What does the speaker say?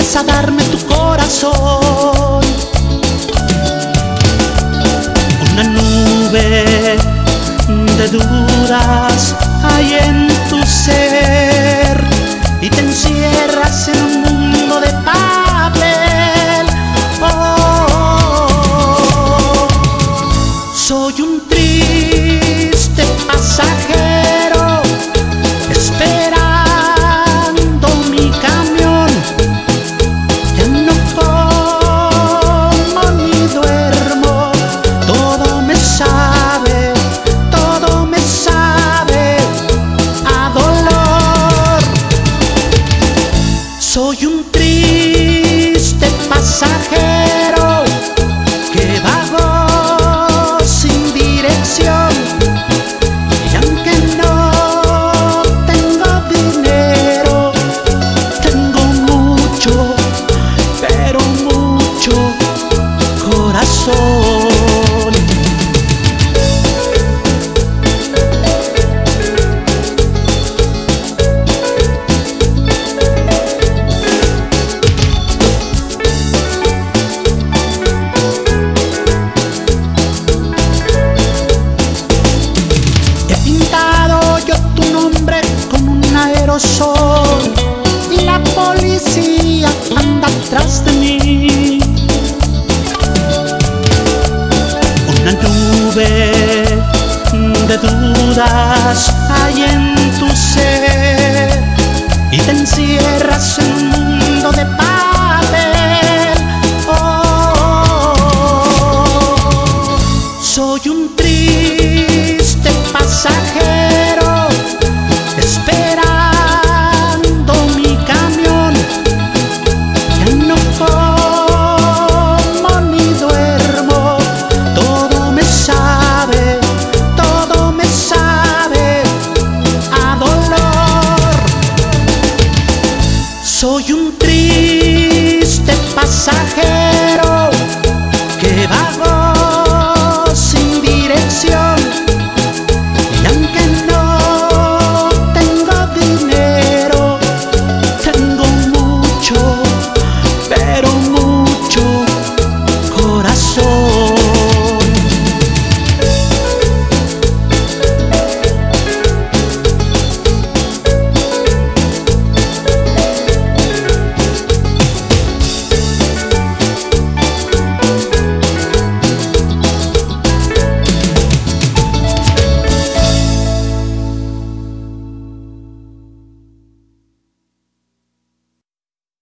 a darme tu corazón. Una nube de dudas hay en tu ser y la policía anda atrás de mí. Una nube de dudas hay en tu ser y te encierras en un mundo de paz. Soy un triste pasajero.